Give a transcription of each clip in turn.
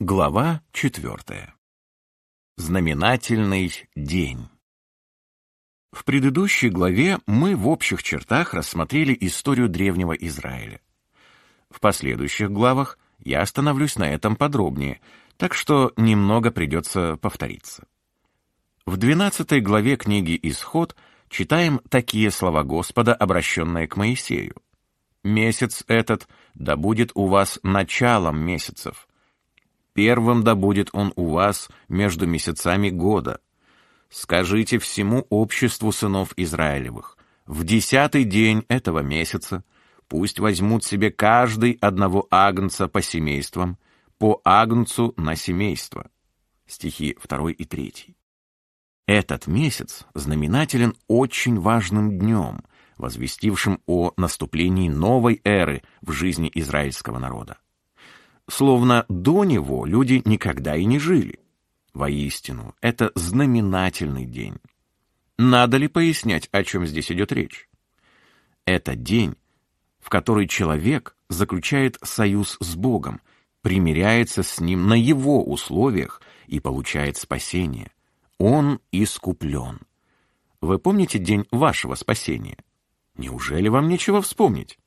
Глава четвертая. Знаменательный день. В предыдущей главе мы в общих чертах рассмотрели историю древнего Израиля. В последующих главах я остановлюсь на этом подробнее, так что немного придется повториться. В 12 главе книги «Исход» читаем такие слова Господа, обращенные к Моисею. «Месяц этот да будет у вас началом месяцев» Первым да будет он у вас между месяцами года. Скажите всему обществу сынов Израилевых, в десятый день этого месяца пусть возьмут себе каждый одного агнца по семействам, по агнцу на семейство. Стихи 2 и 3. Этот месяц знаменателен очень важным днем, возвестившим о наступлении новой эры в жизни израильского народа словно до него люди никогда и не жили. Воистину, это знаменательный день. Надо ли пояснять, о чем здесь идет речь? Это день, в который человек заключает союз с Богом, примиряется с Ним на Его условиях и получает спасение. Он искуплен. Вы помните день вашего спасения? Неужели вам нечего вспомнить?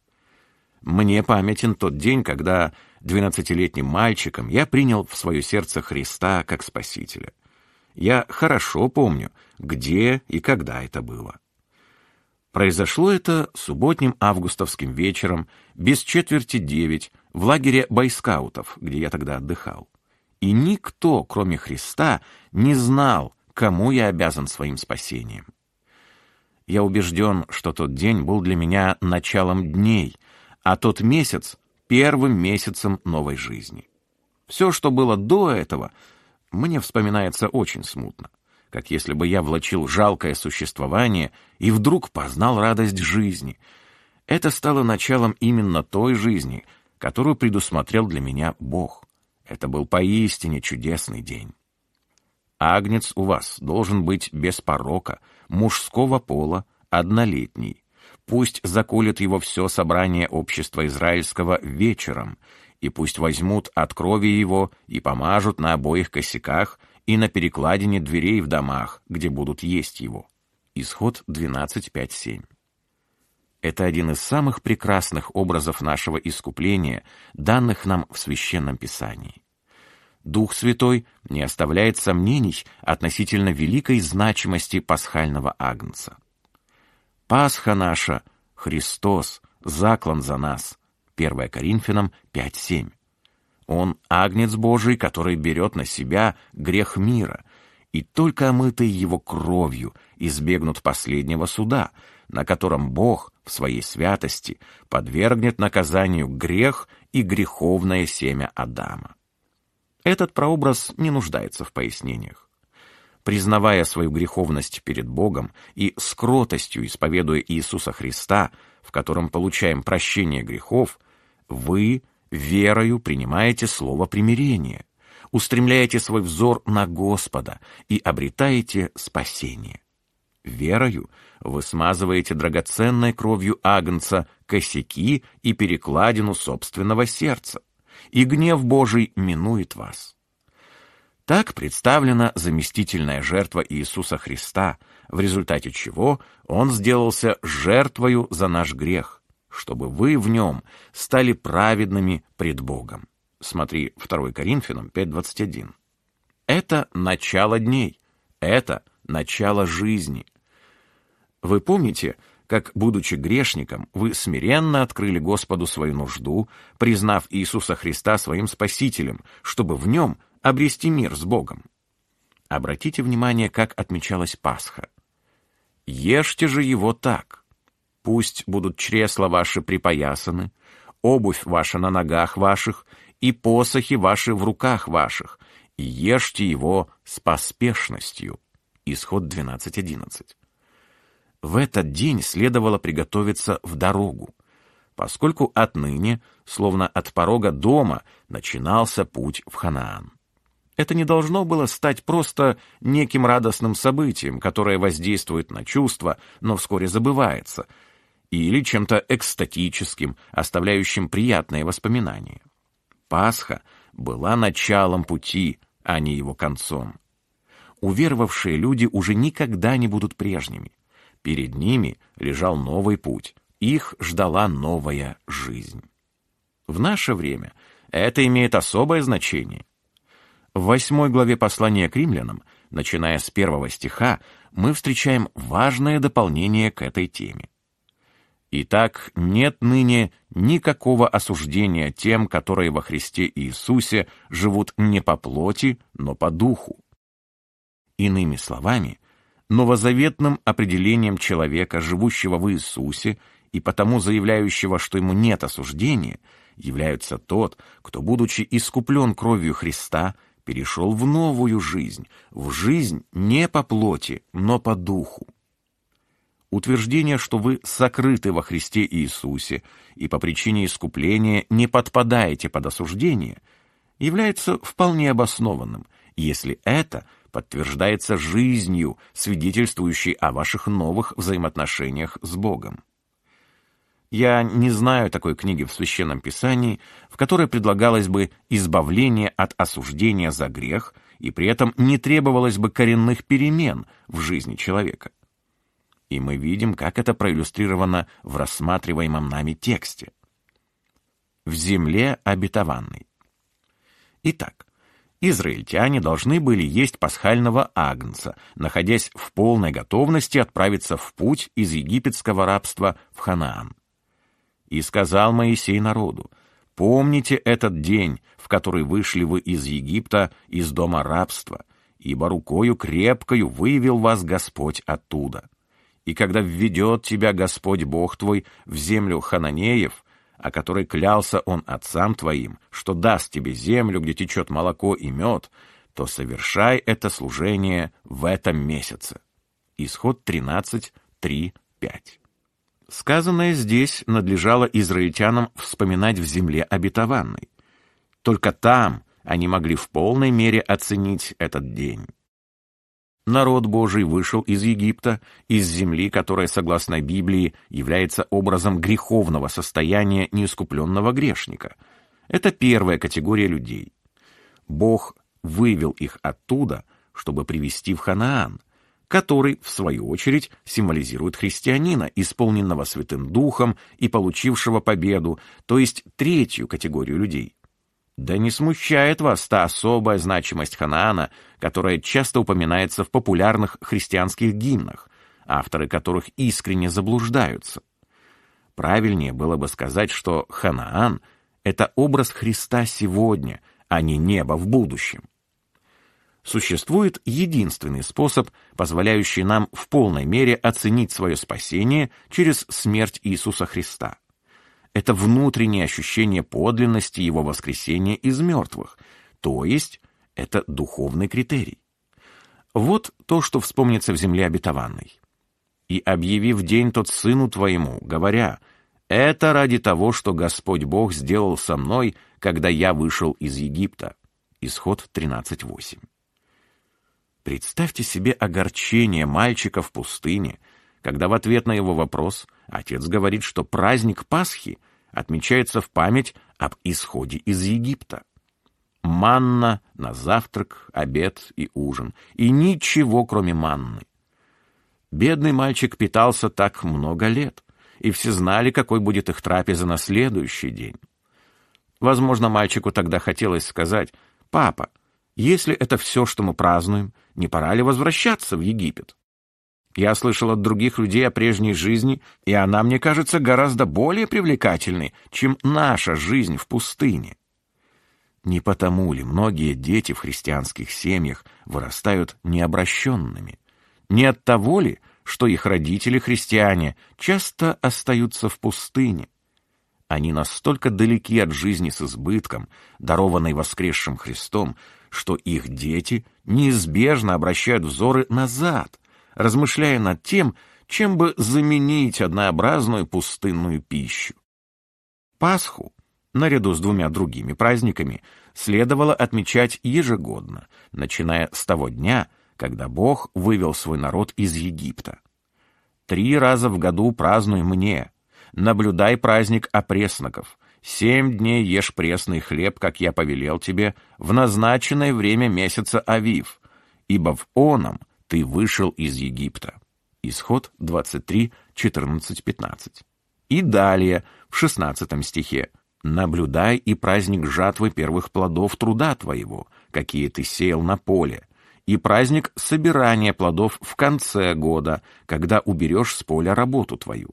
Мне памятен тот день, когда двенадцатилетним мальчиком я принял в свое сердце Христа как Спасителя. Я хорошо помню, где и когда это было. Произошло это субботним августовским вечером, без четверти девять, в лагере байскаутов, где я тогда отдыхал. И никто, кроме Христа, не знал, кому я обязан своим спасением. Я убежден, что тот день был для меня началом дней, а тот месяц первым месяцем новой жизни. Все, что было до этого, мне вспоминается очень смутно, как если бы я влачил жалкое существование и вдруг познал радость жизни. Это стало началом именно той жизни, которую предусмотрел для меня Бог. Это был поистине чудесный день. Агнец у вас должен быть без порока, мужского пола, однолетний, Пусть заколет его все собрание общества израильского вечером, и пусть возьмут от крови его и помажут на обоих косяках и на перекладине дверей в домах, где будут есть его. Исход 12.5.7. Это один из самых прекрасных образов нашего искупления, данных нам в Священном Писании. Дух Святой не оставляет сомнений относительно великой значимости пасхального агнца. Пасха наша, Христос, заклан за нас. 1 Коринфянам 5.7. Он агнец Божий, который берет на себя грех мира, и только омытые его кровью избегнут последнего суда, на котором Бог в своей святости подвергнет наказанию грех и греховное семя Адама. Этот прообраз не нуждается в пояснениях признавая свою греховность перед Богом и с кротостью исповедуя Иисуса Христа, в котором получаем прощение грехов, вы верою принимаете слово примирения, устремляете свой взор на Господа и обретаете спасение. Верою вы смазываете драгоценной кровью Агнца косяки и перекладину собственного сердца, и гнев Божий минует вас. Так представлена заместительная жертва Иисуса Христа, в результате чего Он сделался жертвою за наш грех, чтобы вы в нем стали праведными пред Богом. Смотри 2 Коринфянам 5.21. Это начало дней, это начало жизни. Вы помните, как, будучи грешником, вы смиренно открыли Господу свою нужду, признав Иисуса Христа своим Спасителем, чтобы в нем обрести мир с Богом. Обратите внимание, как отмечалась Пасха. Ешьте же его так. Пусть будут чресла ваши припоясаны, обувь ваша на ногах ваших и посохи ваши в руках ваших, и ешьте его с поспешностью. Исход 12.11. В этот день следовало приготовиться в дорогу, поскольку отныне, словно от порога дома, начинался путь в Ханаан. Это не должно было стать просто неким радостным событием, которое воздействует на чувства, но вскоре забывается, или чем-то экстатическим, оставляющим приятные воспоминания. Пасха была началом пути, а не его концом. Уверовавшие люди уже никогда не будут прежними. Перед ними лежал новый путь, их ждала новая жизнь. В наше время это имеет особое значение. В восьмой главе послания к римлянам, начиная с первого стиха, мы встречаем важное дополнение к этой теме. Итак, нет ныне никакого осуждения тем, которые во Христе Иисусе живут не по плоти, но по духу. Иными словами, новозаветным определением человека, живущего в Иисусе и потому заявляющего, что ему нет осуждения, является тот, кто, будучи искуплен кровью Христа, перешел в новую жизнь, в жизнь не по плоти, но по духу. Утверждение, что вы сокрыты во Христе Иисусе и по причине искупления не подпадаете под осуждение, является вполне обоснованным, если это подтверждается жизнью, свидетельствующей о ваших новых взаимоотношениях с Богом. Я не знаю такой книги в Священном Писании, в которой предлагалось бы избавление от осуждения за грех, и при этом не требовалось бы коренных перемен в жизни человека. И мы видим, как это проиллюстрировано в рассматриваемом нами тексте. В земле обетованной. Итак, израильтяне должны были есть пасхального агнца, находясь в полной готовности отправиться в путь из египетского рабства в Ханаан. И сказал Моисей народу, «Помните этот день, в который вышли вы из Египта, из дома рабства, ибо рукою крепкою вывел вас Господь оттуда. И когда введет тебя Господь Бог твой в землю хананеев, о которой клялся он отцам твоим, что даст тебе землю, где течет молоко и мед, то совершай это служение в этом месяце». Исход 13, 3, 5. Сказанное здесь надлежало израильтянам вспоминать в земле обетованной. Только там они могли в полной мере оценить этот день. Народ Божий вышел из Египта, из земли, которая, согласно Библии, является образом греховного состояния неискупленного грешника. Это первая категория людей. Бог вывел их оттуда, чтобы привести в Ханаан, который, в свою очередь, символизирует христианина, исполненного Святым Духом и получившего победу, то есть третью категорию людей. Да не смущает вас та особая значимость Ханаана, которая часто упоминается в популярных христианских гимнах, авторы которых искренне заблуждаются. Правильнее было бы сказать, что Ханаан — это образ Христа сегодня, а не небо в будущем существует единственный способ, позволяющий нам в полной мере оценить свое спасение через смерть Иисуса Христа. Это внутреннее ощущение подлинности Его воскресения из мертвых, то есть это духовный критерий. Вот то, что вспомнится в земле обетованной. «И объявив день тот сыну твоему, говоря, это ради того, что Господь Бог сделал со мной, когда я вышел из Египта». Исход 13.8. Представьте себе огорчение мальчика в пустыне, когда в ответ на его вопрос отец говорит, что праздник Пасхи отмечается в память об исходе из Египта. Манна на завтрак, обед и ужин, и ничего, кроме манны. Бедный мальчик питался так много лет, и все знали, какой будет их трапеза на следующий день. Возможно, мальчику тогда хотелось сказать, «Папа, если это все, что мы празднуем, не пора ли возвращаться в Египет? Я слышал от других людей о прежней жизни, и она, мне кажется, гораздо более привлекательной, чем наша жизнь в пустыне. Не потому ли многие дети в христианских семьях вырастают необращенными? Не от того ли, что их родители-христиане часто остаются в пустыне? Они настолько далеки от жизни с избытком, дарованной воскресшим Христом, что их дети неизбежно обращают взоры назад, размышляя над тем, чем бы заменить однообразную пустынную пищу. Пасху, наряду с двумя другими праздниками, следовало отмечать ежегодно, начиная с того дня, когда Бог вывел свой народ из Египта. Три раза в году празднуй мне, наблюдай праздник опресноков, Семь дней ешь пресный хлеб, как я повелел тебе, в назначенное время месяца Авив, ибо в оном ты вышел из Египта». Исход 23, 14, 15. И далее, в 16 стихе, «Наблюдай и праздник жатвы первых плодов труда твоего, какие ты сеял на поле, и праздник собирания плодов в конце года, когда уберешь с поля работу твою».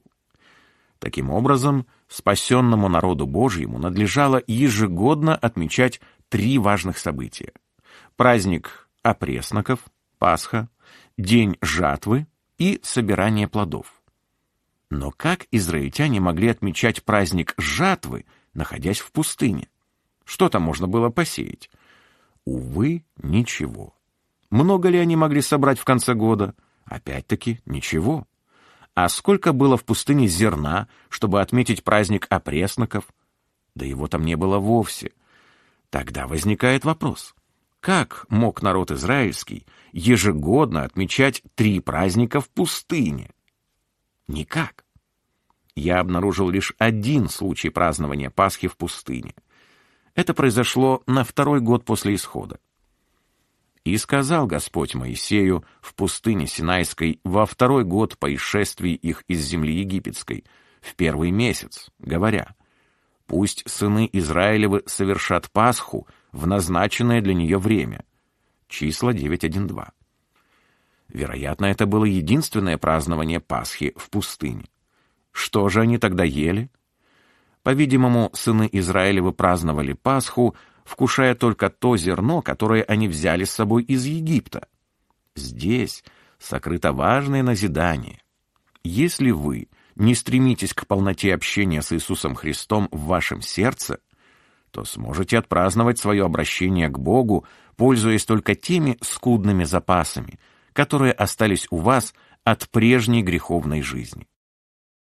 Таким образом, спасенному народу Божьему надлежало ежегодно отмечать три важных события. Праздник опресноков, Пасха, день жатвы и собирание плодов. Но как израильтяне могли отмечать праздник жатвы, находясь в пустыне? Что там можно было посеять? Увы, ничего. Много ли они могли собрать в конце года? Опять-таки, ничего. А сколько было в пустыне зерна, чтобы отметить праздник опресноков? Да его там не было вовсе. Тогда возникает вопрос. Как мог народ израильский ежегодно отмечать три праздника в пустыне? Никак. Я обнаружил лишь один случай празднования Пасхи в пустыне. Это произошло на второй год после исхода. «И сказал Господь Моисею в пустыне Синайской во второй год по исшествии их из земли египетской, в первый месяц, говоря, «Пусть сыны Израилевы совершат Пасху в назначенное для нее время». Числа 9.1.2. Вероятно, это было единственное празднование Пасхи в пустыне. Что же они тогда ели? По-видимому, сыны Израилевы праздновали Пасху, вкушая только то зерно, которое они взяли с собой из Египта. Здесь сокрыто важное назидание. Если вы не стремитесь к полноте общения с Иисусом Христом в вашем сердце, то сможете отпраздновать свое обращение к Богу, пользуясь только теми скудными запасами — которые остались у вас от прежней греховной жизни.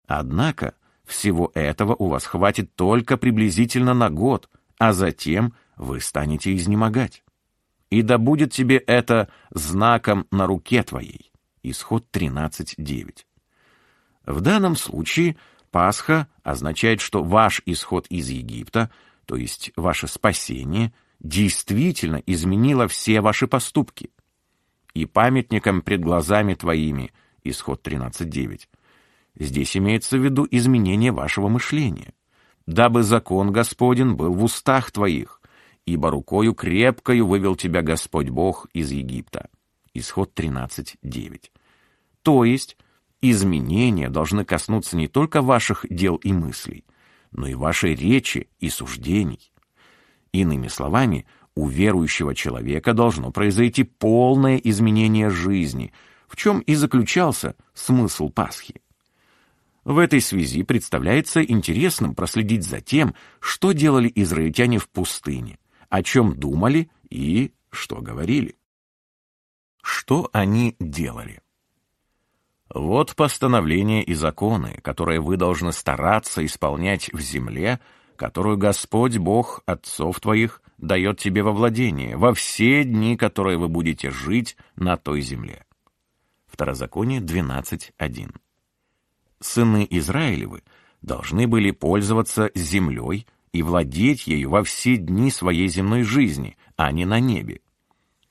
Однако всего этого у вас хватит только приблизительно на год, а затем вы станете изнемогать. И да будет тебе это знаком на руке твоей. Исход 13.9. В данном случае Пасха означает, что ваш исход из Египта, то есть ваше спасение, действительно изменило все ваши поступки и памятником пред глазами твоими». Исход 13.9. Здесь имеется в виду изменение вашего мышления. «Дабы закон Господен был в устах твоих, ибо рукою крепкою вывел тебя Господь Бог из Египта». Исход 13.9. То есть, изменения должны коснуться не только ваших дел и мыслей, но и вашей речи и суждений. Иными словами, у верующего человека должно произойти полное изменение жизни, в чем и заключался смысл Пасхи. В этой связи представляется интересным проследить за тем, что делали израильтяне в пустыне, о чем думали и что говорили. Что они делали? Вот постановления и законы, которые вы должны стараться исполнять в земле, которую Господь Бог отцов твоих дает тебе во владение во все дни, которые вы будете жить на той земле. Второзаконие 12.1. Сыны Израилевы должны были пользоваться землей и владеть ею во все дни своей земной жизни, а не на небе.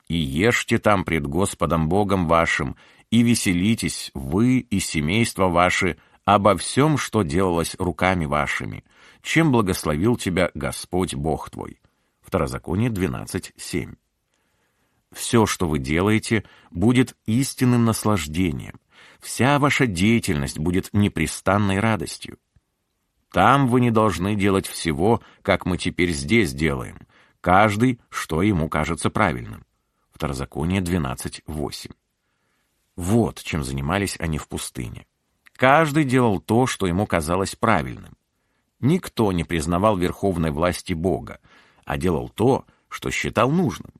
И ешьте там пред Господом Богом вашим, и веселитесь вы и семейство ваше обо всем, что делалось руками вашими, чем благословил тебя Господь Бог твой. Второзаконие 12.7. Все, что вы делаете, будет истинным наслаждением. Вся ваша деятельность будет непрестанной радостью. Там вы не должны делать всего, как мы теперь здесь делаем. Каждый, что ему кажется правильным. Второзаконие 12.8. Вот чем занимались они в пустыне. Каждый делал то, что ему казалось правильным. Никто не признавал верховной власти Бога, а делал то, что считал нужным.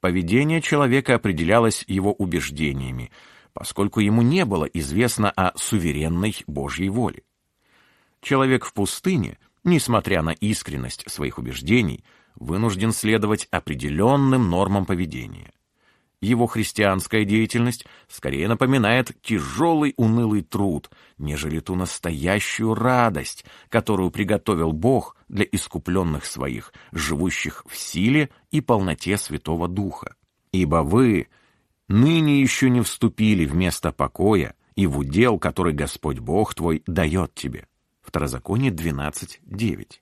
Поведение человека определялось его убеждениями, поскольку ему не было известно о суверенной Божьей воле. Человек в пустыне, несмотря на искренность своих убеждений, вынужден следовать определенным нормам поведения. его христианская деятельность скорее напоминает тяжелый унылый труд, нежели ту настоящую радость, которую приготовил Бог для искупленных своих, живущих в силе и полноте Святого Духа. Ибо вы ныне еще не вступили в место покоя и в удел, который Господь Бог твой дает тебе. Второзаконие 12.9.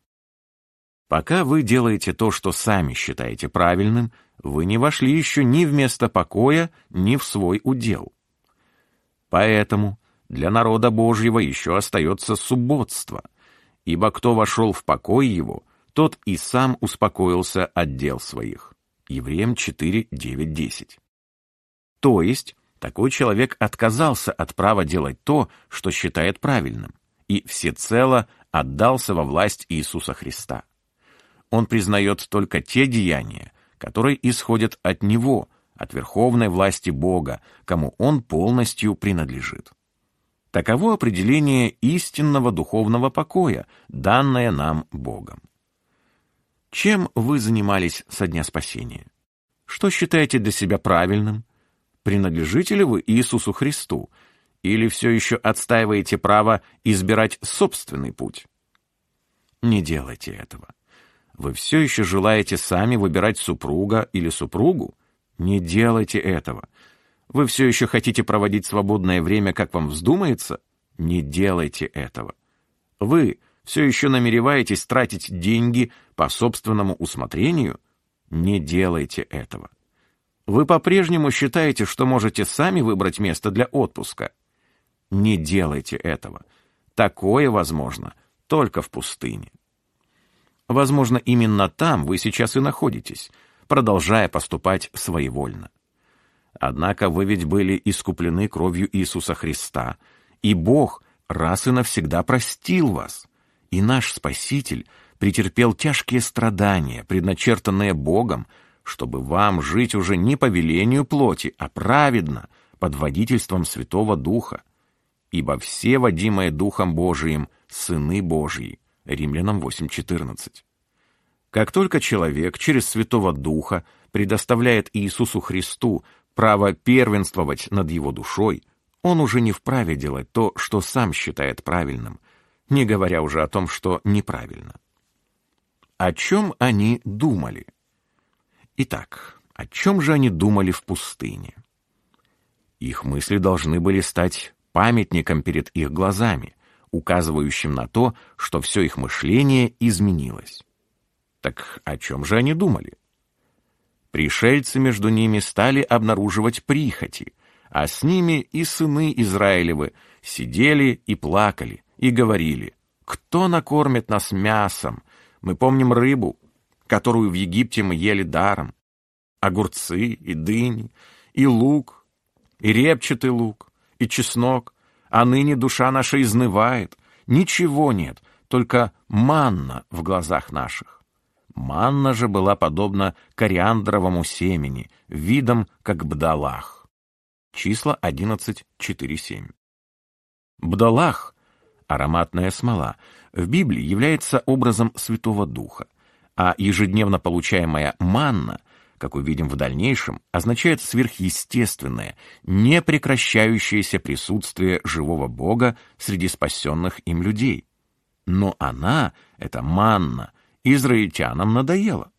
Пока вы делаете то, что сами считаете правильным, вы не вошли еще ни в место покоя, ни в свой удел. Поэтому для народа Божьего еще остается субботство, ибо кто вошел в покой его, тот и сам успокоился от дел своих. Евреям 4, 9, 10. То есть, такой человек отказался от права делать то, что считает правильным, и всецело отдался во власть Иисуса Христа. Он признает только те деяния, которые исходят от Него, от верховной власти Бога, кому Он полностью принадлежит. Таково определение истинного духовного покоя, данное нам Богом. Чем вы занимались со дня спасения? Что считаете для себя правильным? Принадлежите ли вы Иисусу Христу? Или все еще отстаиваете право избирать собственный путь? Не делайте этого. Вы все еще желаете сами выбирать супруга или супругу? Не делайте этого. Вы все еще хотите проводить свободное время, как вам вздумается? Не делайте этого. Вы все еще намереваетесь тратить деньги по собственному усмотрению? Не делайте этого. Вы по-прежнему считаете, что можете сами выбрать место для отпуска? Не делайте этого. Такое возможно только в пустыне. Возможно, именно там вы сейчас и находитесь, продолжая поступать своевольно. Однако вы ведь были искуплены кровью Иисуса Христа, и Бог раз и навсегда простил вас. И наш Спаситель претерпел тяжкие страдания, предначертанные Богом, чтобы вам жить уже не по велению плоти, а праведно, под водительством Святого Духа. Ибо все, водимые Духом Божиим, сыны Божьи, Римлянам 8.14. Как только человек через Святого Духа предоставляет Иисусу Христу право первенствовать над его душой, он уже не вправе делать то, что сам считает правильным, не говоря уже о том, что неправильно. О чем они думали? Итак, о чем же они думали в пустыне? Их мысли должны были стать памятником перед их глазами, указывающим на то, что все их мышление изменилось. Так о чем же они думали? Пришельцы между ними стали обнаруживать прихоти, а с ними и сыны Израилевы сидели и плакали, и говорили, «Кто накормит нас мясом? Мы помним рыбу, которую в Египте мы ели даром, огурцы и дыни, и лук, и репчатый лук, и чеснок, а ныне душа наша изнывает, ничего нет, только манна в глазах наших. Манна же была подобна кориандровому семени, видом как бдалах. Числа 11.4.7. Бдалах, ароматная смола, в Библии является образом Святого Духа, а ежедневно получаемая манна как увидим в дальнейшем, означает сверхъестественное, непрекращающееся присутствие живого Бога среди спасенных им людей. Но она, эта манна, израильтянам надоела.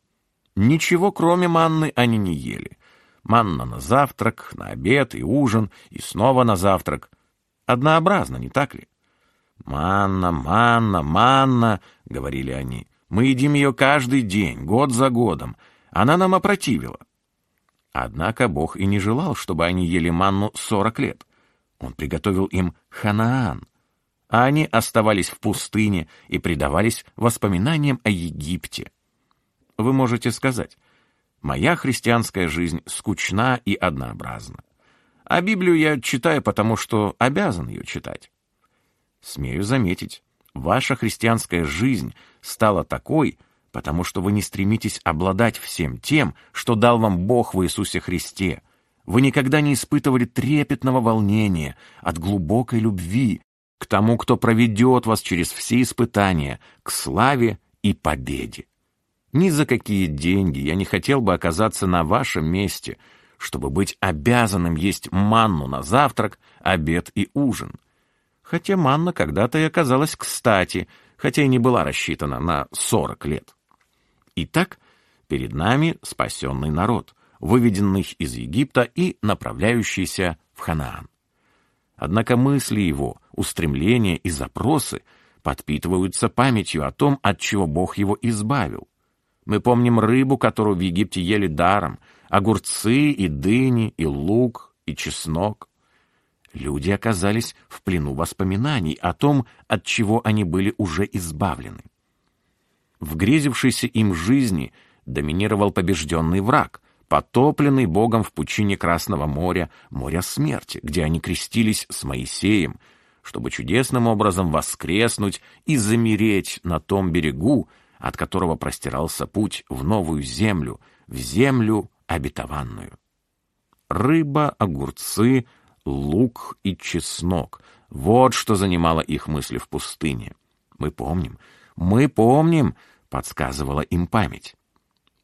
Ничего, кроме манны, они не ели. Манна на завтрак, на обед и ужин, и снова на завтрак. Однообразно, не так ли? «Манна, манна, манна», — говорили они. «Мы едим ее каждый день, год за годом, она нам опротивила. Однако Бог и не желал, чтобы они ели манну сорок лет. Он приготовил им Ханаан, а они оставались в пустыне и предавались воспоминаниям о Египте. Вы можете сказать, моя христианская жизнь скучна и однообразна. А Библию я читаю, потому что обязан ее читать. Смею заметить, ваша христианская жизнь стала такой, потому что вы не стремитесь обладать всем тем, что дал вам Бог в Иисусе Христе. Вы никогда не испытывали трепетного волнения от глубокой любви к тому, кто проведет вас через все испытания, к славе и победе. Ни за какие деньги я не хотел бы оказаться на вашем месте, чтобы быть обязанным есть манну на завтрак, обед и ужин. Хотя манна когда-то и оказалась кстати, хотя и не была рассчитана на 40 лет. Итак, перед нами спасенный народ, выведенный из Египта и направляющийся в Ханаан. Однако мысли его, устремления и запросы подпитываются памятью о том, от чего Бог его избавил. Мы помним рыбу, которую в Египте ели даром, огурцы и дыни, и лук, и чеснок. Люди оказались в плену воспоминаний о том, от чего они были уже избавлены. В грезившейся им жизни доминировал побежденный враг, потопленный Богом в пучине Красного моря, моря смерти, где они крестились с Моисеем, чтобы чудесным образом воскреснуть и замереть на том берегу, от которого простирался путь в новую землю, в землю обетованную. Рыба, огурцы, лук и чеснок — вот что занимало их мысли в пустыне. Мы помним, мы помним, подсказывала им память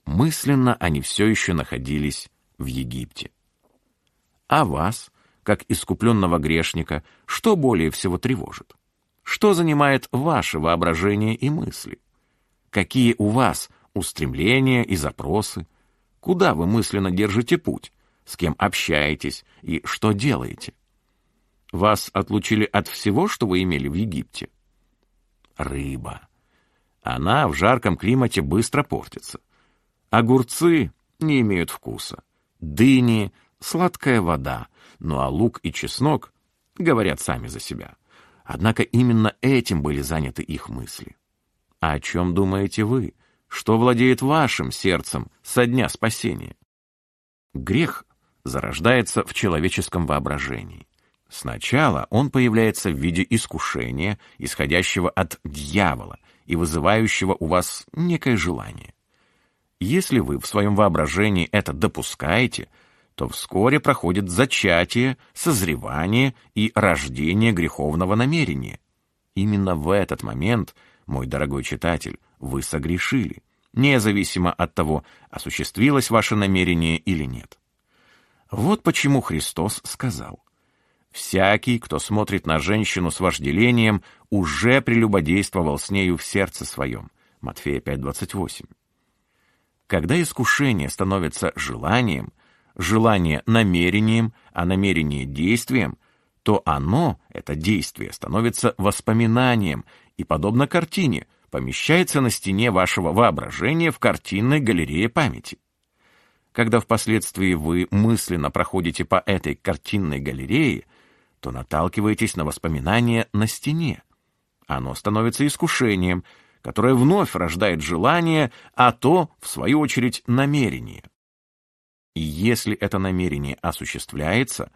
мысленно они все еще находились в Египте. А вас, как искупленного грешника, что более всего тревожит? Что занимает ваше воображение и мысли? Какие у вас устремления и запросы? Куда вы мысленно держите путь? С кем общаетесь и что делаете? Вас отлучили от всего, что вы имели в Египте? Рыба. Она в жарком климате быстро портится. Огурцы не имеют вкуса, дыни — сладкая вода, ну а лук и чеснок говорят сами за себя. Однако именно этим были заняты их мысли. А о чем думаете вы? Что владеет вашим сердцем со дня спасения? Грех зарождается в человеческом воображении. Сначала он появляется в виде искушения, исходящего от дьявола и вызывающего у вас некое желание. Если вы в своем воображении это допускаете, то вскоре проходит зачатие, созревание и рождение греховного намерения. Именно в этот момент, мой дорогой читатель, вы согрешили, независимо от того, осуществилось ваше намерение или нет. Вот почему Христос сказал, «Всякий, кто смотрит на женщину с вожделением, уже прелюбодействовал с нею в сердце своем». Матфея 5:28. Когда искушение становится желанием, желание намерением, а намерение действием, то оно, это действие, становится воспоминанием и, подобно картине, помещается на стене вашего воображения в картинной галерее памяти. Когда впоследствии вы мысленно проходите по этой картинной галерее, то наталкиваетесь на воспоминание на стене. Оно становится искушением — которое вновь рождает желание, а то, в свою очередь, намерение. И если это намерение осуществляется,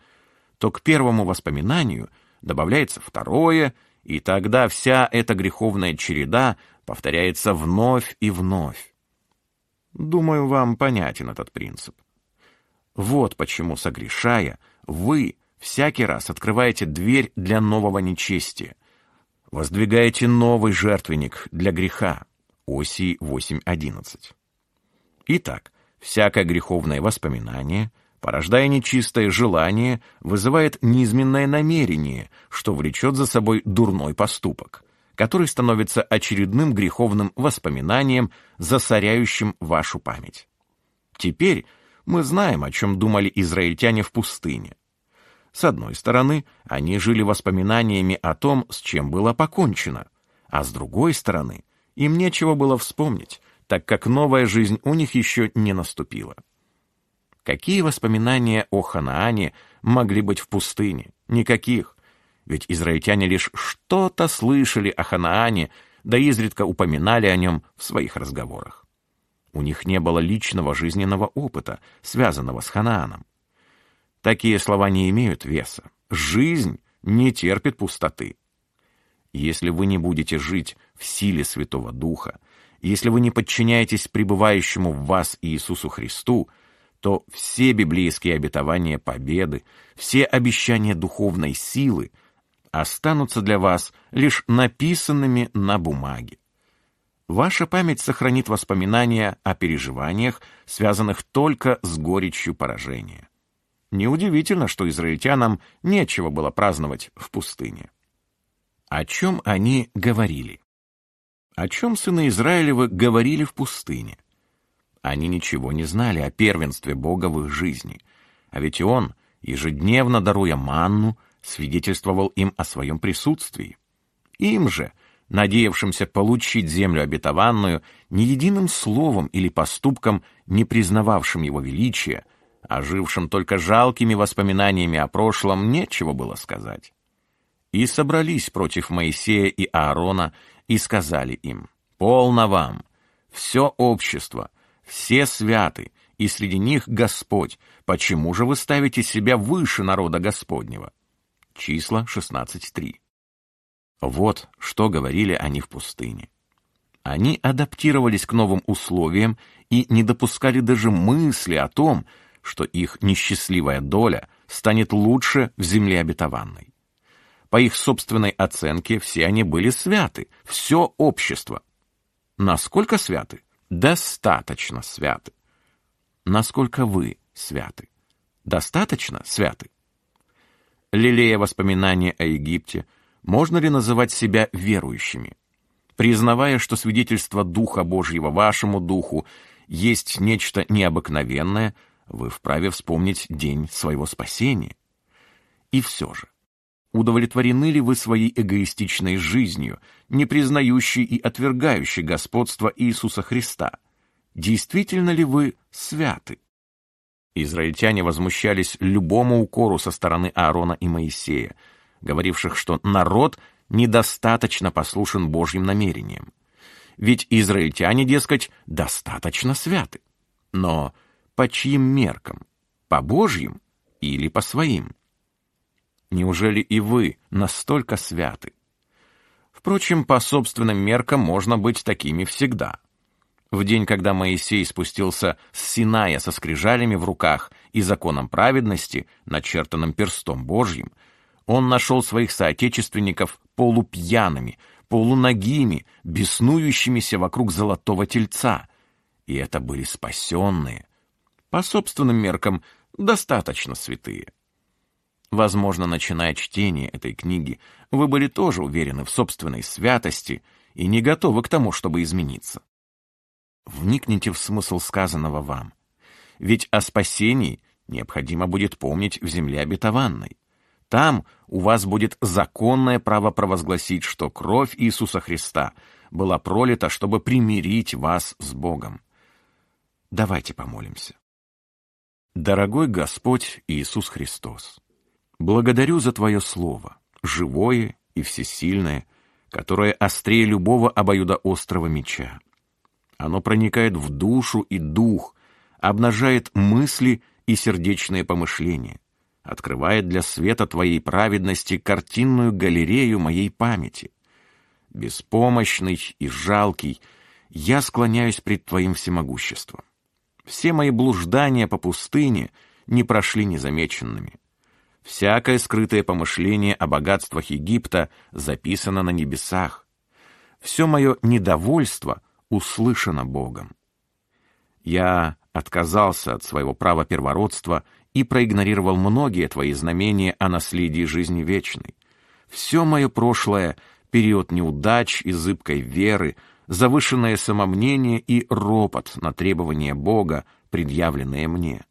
то к первому воспоминанию добавляется второе, и тогда вся эта греховная череда повторяется вновь и вновь. Думаю, вам понятен этот принцип. Вот почему, согрешая, вы всякий раз открываете дверь для нового нечестия, Воздвигаете новый жертвенник для греха. Оси 8.11. Итак, всякое греховное воспоминание, порождая нечистое желание, вызывает низменное намерение, что влечет за собой дурной поступок, который становится очередным греховным воспоминанием, засоряющим вашу память. Теперь мы знаем, о чем думали израильтяне в пустыне. С одной стороны, они жили воспоминаниями о том, с чем было покончено, а с другой стороны, им нечего было вспомнить, так как новая жизнь у них еще не наступила. Какие воспоминания о Ханаане могли быть в пустыне? Никаких. Ведь израильтяне лишь что-то слышали о Ханаане, да изредка упоминали о нем в своих разговорах. У них не было личного жизненного опыта, связанного с Ханааном. Такие слова не имеют веса. Жизнь не терпит пустоты. Если вы не будете жить в силе Святого Духа, если вы не подчиняетесь пребывающему в вас Иисусу Христу, то все библейские обетования победы, все обещания духовной силы останутся для вас лишь написанными на бумаге. Ваша память сохранит воспоминания о переживаниях, связанных только с горечью поражения. Неудивительно, что израильтянам нечего было праздновать в пустыне. О чем они говорили? О чем сыны Израилевы говорили в пустыне? Они ничего не знали о первенстве Бога в их жизни, а ведь Он, ежедневно даруя манну, свидетельствовал им о своем присутствии. Им же, надеявшимся получить землю обетованную, ни единым словом или поступком, не признававшим его величия, а жившим только жалкими воспоминаниями о прошлом, нечего было сказать. И собрались против Моисея и Аарона и сказали им, «Полно вам, все общество, все святы, и среди них Господь, почему же вы ставите себя выше народа Господнего?» Числа 16.3. Вот что говорили они в пустыне. Они адаптировались к новым условиям и не допускали даже мысли о том, что их несчастливая доля станет лучше в земле обетованной. По их собственной оценке, все они были святы, все общество. Насколько святы? Достаточно святы. Насколько вы святы? Достаточно святы? Лелея воспоминания о Египте, можно ли называть себя верующими? Признавая, что свидетельство Духа Божьего вашему Духу есть нечто необыкновенное, вы вправе вспомнить день своего спасения. И все же, удовлетворены ли вы своей эгоистичной жизнью, не признающей и отвергающей господство Иисуса Христа? Действительно ли вы святы? Израильтяне возмущались любому укору со стороны Аарона и Моисея, говоривших, что народ недостаточно послушен Божьим намерениям. Ведь израильтяне, дескать, достаточно святы. Но по чьим меркам? По Божьим или по своим? Неужели и вы настолько святы? Впрочем, по собственным меркам можно быть такими всегда. В день, когда Моисей спустился с Синая со скрижалями в руках и законом праведности, начертанным перстом Божьим, он нашел своих соотечественников полупьяными, полуногими, беснующимися вокруг золотого тельца. И это были спасенные, по собственным меркам, достаточно святые. Возможно, начиная чтение этой книги, вы были тоже уверены в собственной святости и не готовы к тому, чтобы измениться. Вникните в смысл сказанного вам. Ведь о спасении необходимо будет помнить в земле обетованной. Там у вас будет законное право провозгласить, что кровь Иисуса Христа была пролита, чтобы примирить вас с Богом. Давайте помолимся. Дорогой Господь Иисус Христос, благодарю за Твое Слово, живое и всесильное, которое острее любого обоюдоострого меча. Оно проникает в душу и дух, обнажает мысли и сердечные помышления, открывает для света Твоей праведности картинную галерею моей памяти. Беспомощный и жалкий, я склоняюсь пред Твоим всемогуществом. Все мои блуждания по пустыне не прошли незамеченными. Всякое скрытое помышление о богатствах Египта записано на небесах. Все мое недовольство услышано Богом. Я отказался от своего права первородства и проигнорировал многие твои знамения о наследии жизни вечной. Все мое прошлое — период неудач и зыбкой веры — завышенное самомнение и ропот на требования Бога, предъявленные мне.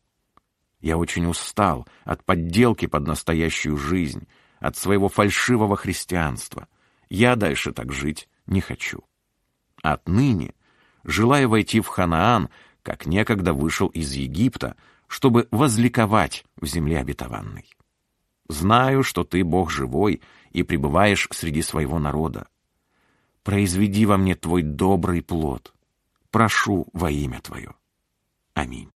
Я очень устал от подделки под настоящую жизнь, от своего фальшивого христианства. Я дальше так жить не хочу. Отныне, желая войти в Ханаан, как некогда вышел из Египта, чтобы возликовать в земле обетованной. Знаю, что ты Бог живой и пребываешь среди своего народа произведи во мне Твой добрый плод. Прошу во имя Твое. Аминь.